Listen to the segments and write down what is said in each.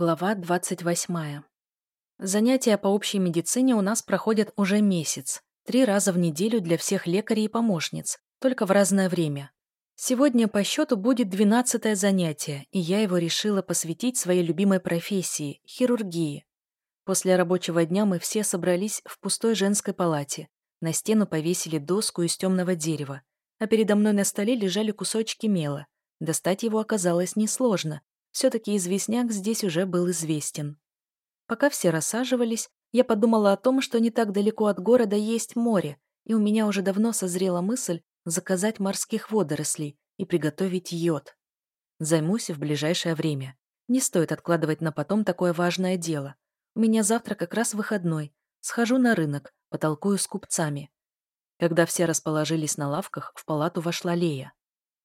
Глава 28. Занятия по общей медицине у нас проходят уже месяц. Три раза в неделю для всех лекарей и помощниц, только в разное время. Сегодня по счету будет двенадцатое занятие, и я его решила посвятить своей любимой профессии – хирургии. После рабочего дня мы все собрались в пустой женской палате. На стену повесили доску из темного дерева, а передо мной на столе лежали кусочки мела. Достать его оказалось несложно, все-таки известняк здесь уже был известен. Пока все рассаживались, я подумала о том, что не так далеко от города есть море, и у меня уже давно созрела мысль заказать морских водорослей и приготовить йод. Займусь в ближайшее время. Не стоит откладывать на потом такое важное дело. У меня завтра как раз выходной. Схожу на рынок, потолкую с купцами. Когда все расположились на лавках, в палату вошла Лея.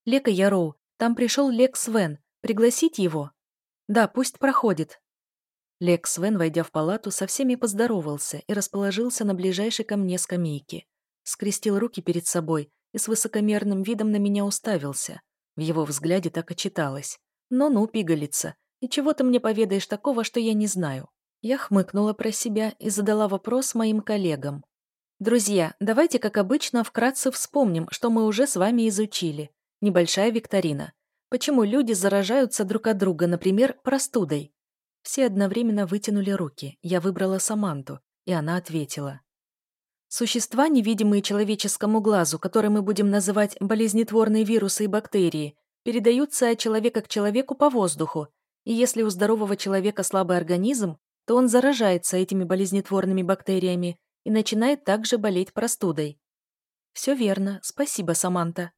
«Лека Яроу, там пришел Лек Свен. Пригласить его? Да, пусть проходит. Лекс Свен, войдя в палату, со всеми поздоровался и расположился на ближайшей ко мне скамейке. Скрестил руки перед собой и с высокомерным видом на меня уставился. В его взгляде так и читалось. «Ну-ну, пигалица, и чего ты мне поведаешь такого, что я не знаю?» Я хмыкнула про себя и задала вопрос моим коллегам. «Друзья, давайте, как обычно, вкратце вспомним, что мы уже с вами изучили. Небольшая викторина. Почему люди заражаются друг от друга, например, простудой? Все одновременно вытянули руки. Я выбрала Саманту, и она ответила. Существа, невидимые человеческому глазу, которые мы будем называть болезнетворные вирусы и бактерии, передаются от человека к человеку по воздуху, и если у здорового человека слабый организм, то он заражается этими болезнетворными бактериями и начинает также болеть простудой. Все верно, спасибо, Саманта.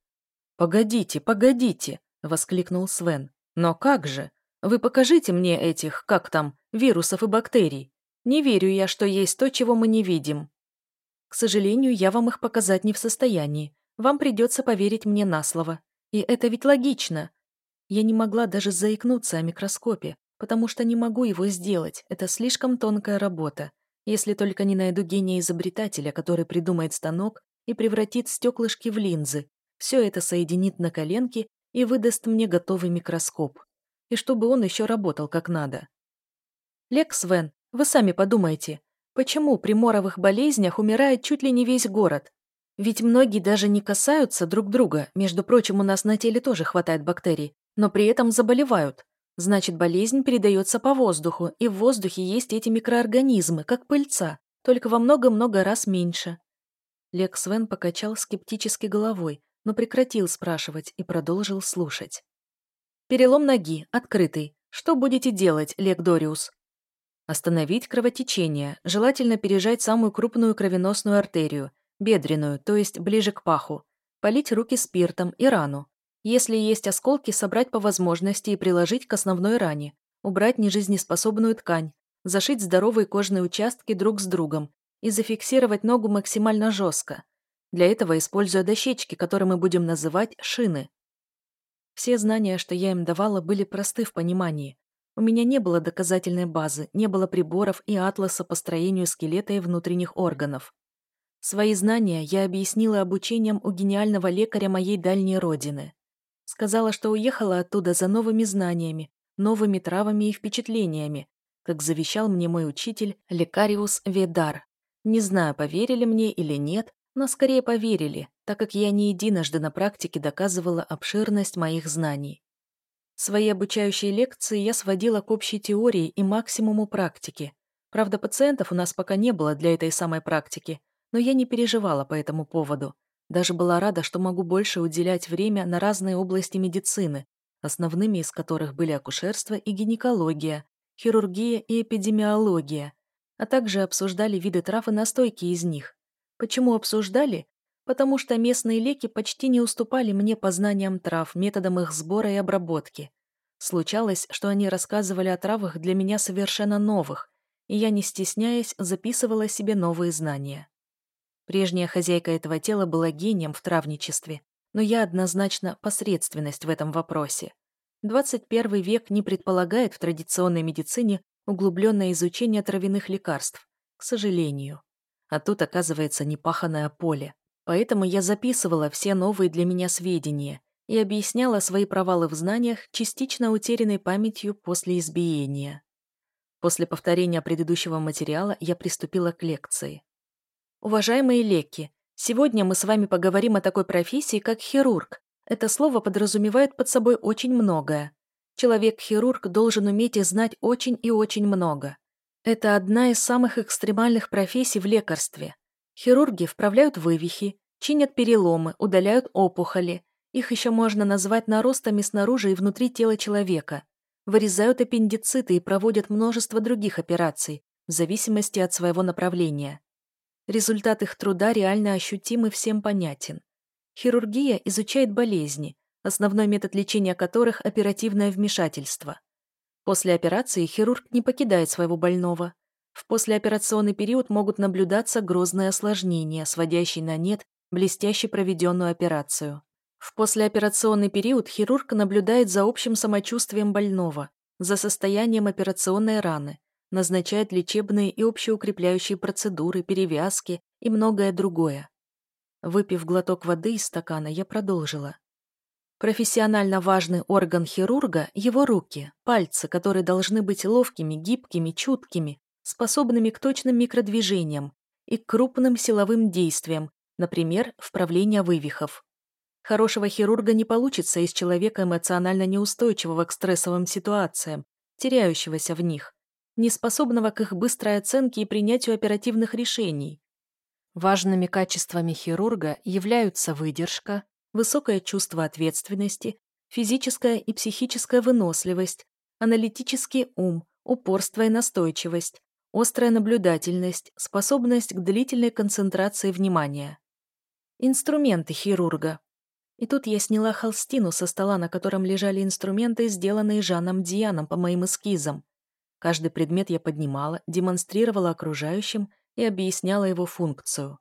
Погодите, погодите, воскликнул Свен. «Но как же? Вы покажите мне этих, как там, вирусов и бактерий. Не верю я, что есть то, чего мы не видим». «К сожалению, я вам их показать не в состоянии. Вам придется поверить мне на слово. И это ведь логично. Я не могла даже заикнуться о микроскопе, потому что не могу его сделать. Это слишком тонкая работа. Если только не найду гения-изобретателя, который придумает станок и превратит стеклышки в линзы, все это соединит на коленке и выдаст мне готовый микроскоп. И чтобы он еще работал как надо. Лекс Вен, вы сами подумайте, почему при моровых болезнях умирает чуть ли не весь город? Ведь многие даже не касаются друг друга, между прочим, у нас на теле тоже хватает бактерий, но при этом заболевают. Значит, болезнь передается по воздуху, и в воздухе есть эти микроорганизмы, как пыльца, только во много-много раз меньше. Лекс Вен покачал скептически головой, но прекратил спрашивать и продолжил слушать. «Перелом ноги, открытый. Что будете делать, Лек Дориус?» «Остановить кровотечение, желательно пережать самую крупную кровеносную артерию, бедренную, то есть ближе к паху, полить руки спиртом и рану. Если есть осколки, собрать по возможности и приложить к основной ране, убрать нежизнеспособную ткань, зашить здоровые кожные участки друг с другом и зафиксировать ногу максимально жестко, для этого используя дощечки, которые мы будем называть шины. Все знания, что я им давала, были просты в понимании. У меня не было доказательной базы, не было приборов и атласа по строению скелета и внутренних органов. Свои знания я объяснила обучением у гениального лекаря моей дальней родины. Сказала, что уехала оттуда за новыми знаниями, новыми травами и впечатлениями, как завещал мне мой учитель Лекариус Ведар. Не знаю, поверили мне или нет, но скорее поверили, так как я не единожды на практике доказывала обширность моих знаний. Свои обучающие лекции я сводила к общей теории и максимуму практики. Правда, пациентов у нас пока не было для этой самой практики, но я не переживала по этому поводу. Даже была рада, что могу больше уделять время на разные области медицины, основными из которых были акушерство и гинекология, хирургия и эпидемиология, а также обсуждали виды трав и настойки из них, Почему обсуждали? Потому что местные леки почти не уступали мне по знаниям трав, методам их сбора и обработки. Случалось, что они рассказывали о травах для меня совершенно новых, и я, не стесняясь, записывала себе новые знания. Прежняя хозяйка этого тела была гением в травничестве, но я однозначно посредственность в этом вопросе. 21 век не предполагает в традиционной медицине углубленное изучение травяных лекарств, к сожалению. А тут, оказывается, непаханное поле. Поэтому я записывала все новые для меня сведения и объясняла свои провалы в знаниях частично утерянной памятью после избиения. После повторения предыдущего материала я приступила к лекции. Уважаемые леки, сегодня мы с вами поговорим о такой профессии, как хирург. Это слово подразумевает под собой очень многое. Человек-хирург должен уметь и знать очень и очень много. Это одна из самых экстремальных профессий в лекарстве. Хирурги вправляют вывихи, чинят переломы, удаляют опухоли. Их еще можно назвать наростами снаружи и внутри тела человека. Вырезают аппендициты и проводят множество других операций, в зависимости от своего направления. Результат их труда реально ощутим и всем понятен. Хирургия изучает болезни, основной метод лечения которых – оперативное вмешательство. После операции хирург не покидает своего больного. В послеоперационный период могут наблюдаться грозные осложнения, сводящие на нет блестяще проведенную операцию. В послеоперационный период хирург наблюдает за общим самочувствием больного, за состоянием операционной раны, назначает лечебные и общеукрепляющие процедуры, перевязки и многое другое. Выпив глоток воды из стакана, я продолжила. Профессионально важный орган хирурга – его руки, пальцы, которые должны быть ловкими, гибкими, чуткими, способными к точным микродвижениям и к крупным силовым действиям, например, вправление вывихов. Хорошего хирурга не получится из человека эмоционально неустойчивого к стрессовым ситуациям, теряющегося в них, неспособного к их быстрой оценке и принятию оперативных решений. Важными качествами хирурга являются выдержка, высокое чувство ответственности, физическая и психическая выносливость, аналитический ум, упорство и настойчивость, острая наблюдательность, способность к длительной концентрации внимания. Инструменты хирурга. И тут я сняла холстину со стола, на котором лежали инструменты, сделанные Жаном Дианом по моим эскизам. Каждый предмет я поднимала, демонстрировала окружающим и объясняла его функцию.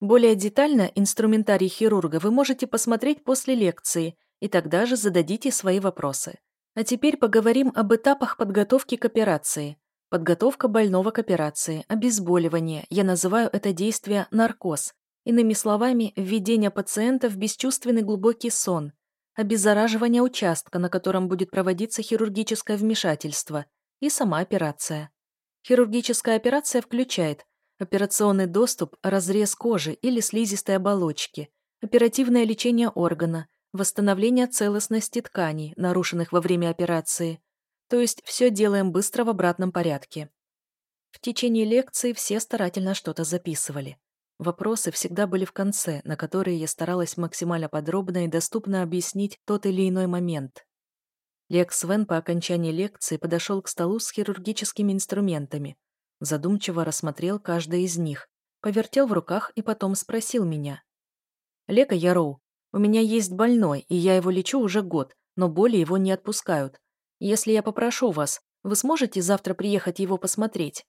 Более детально инструментарий хирурга вы можете посмотреть после лекции, и тогда же зададите свои вопросы. А теперь поговорим об этапах подготовки к операции. Подготовка больного к операции, обезболивание, я называю это действие наркоз. Иными словами, введение пациента в бесчувственный глубокий сон, обеззараживание участка, на котором будет проводиться хирургическое вмешательство, и сама операция. Хирургическая операция включает Операционный доступ, разрез кожи или слизистой оболочки, оперативное лечение органа, восстановление целостности тканей, нарушенных во время операции. То есть все делаем быстро в обратном порядке. В течение лекции все старательно что-то записывали. Вопросы всегда были в конце, на которые я старалась максимально подробно и доступно объяснить тот или иной момент. Лекс Вен по окончании лекции подошел к столу с хирургическими инструментами, Задумчиво рассмотрел каждый из них, повертел в руках и потом спросил меня. «Лека Яроу, у меня есть больной, и я его лечу уже год, но боли его не отпускают. Если я попрошу вас, вы сможете завтра приехать его посмотреть?»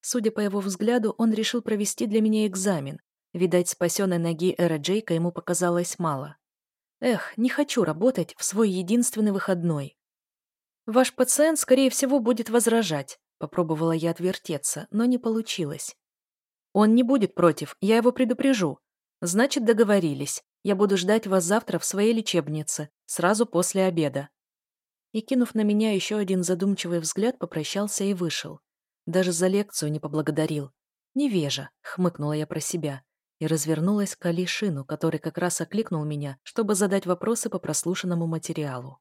Судя по его взгляду, он решил провести для меня экзамен. Видать, спасенной ноги Эра Джейка ему показалось мало. Эх, не хочу работать в свой единственный выходной. Ваш пациент, скорее всего, будет возражать. Попробовала я отвертеться, но не получилось. «Он не будет против, я его предупрежу. Значит, договорились. Я буду ждать вас завтра в своей лечебнице, сразу после обеда». И, кинув на меня еще один задумчивый взгляд, попрощался и вышел. Даже за лекцию не поблагодарил. «Невежа», — хмыкнула я про себя, и развернулась к Алишину, который как раз окликнул меня, чтобы задать вопросы по прослушанному материалу.